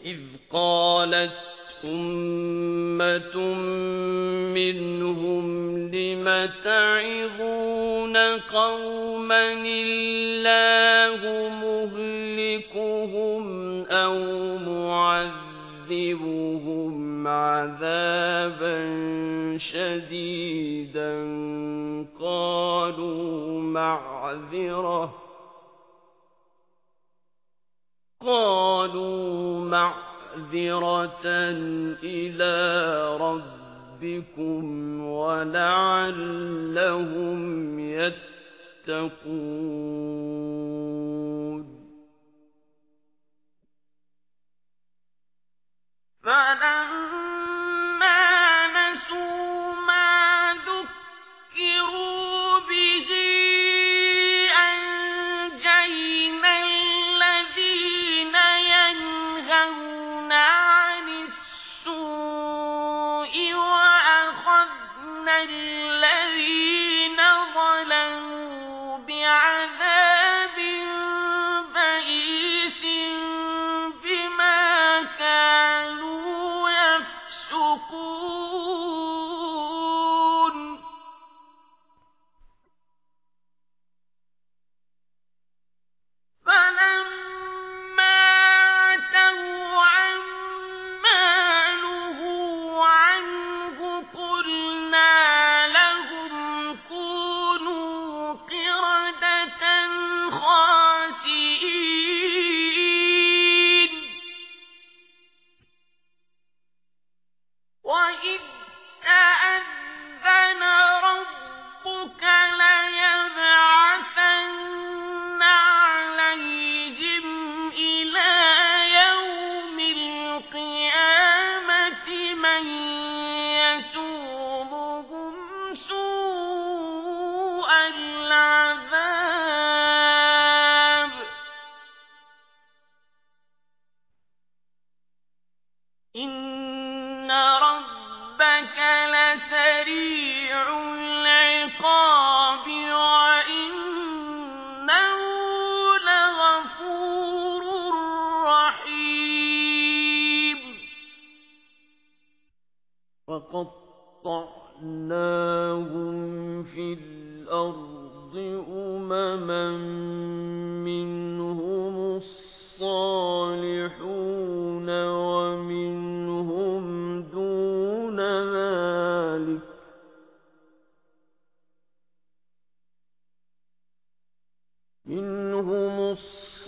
وإذ قالت أمة منهم لم تعظون قوما الله مهلكهم أو معذبهم عذابا شديدا قالوا معذرة قالوا معذرة إلى ربكم ولعلهم يتقون. عن السوء وأخذنا إن ربك لسريع العقاب وإنه لغفور رحيم وقطعناهم في الأرض أمما منهم الصالحون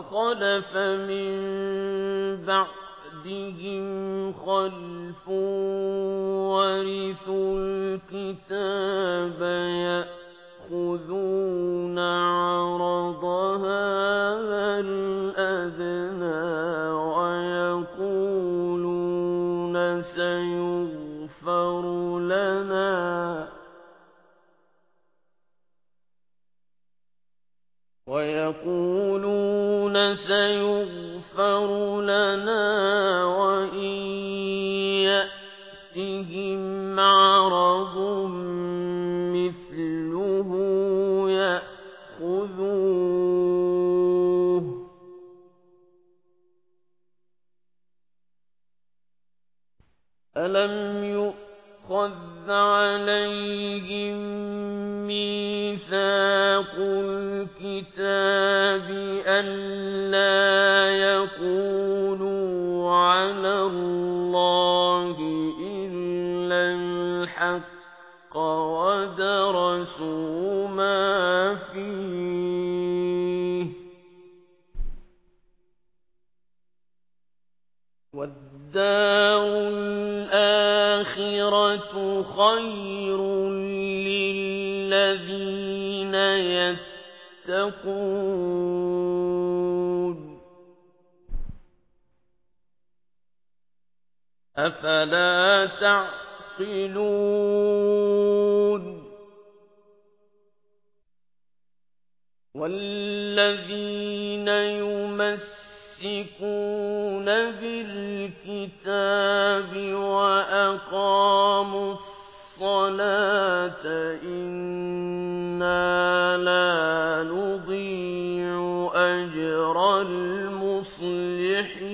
فخلف من بعدهم خلف ورثوا الكتاب يأخذون ويقولون سيغفر لنا وإن يأتهم عرض مثله يأخذوه ألم يؤخذ عليهم ميثاق الكتاب ألا يقولوا على الله إلا الحق ودرسوا ما فيه والدار الآخرة خير للذين يتقون يتقون. أفلا تعقلون. والذين يمسكون بالكتاب وأقاموا الصلاة إنا لا نضيع أجر المصلحين.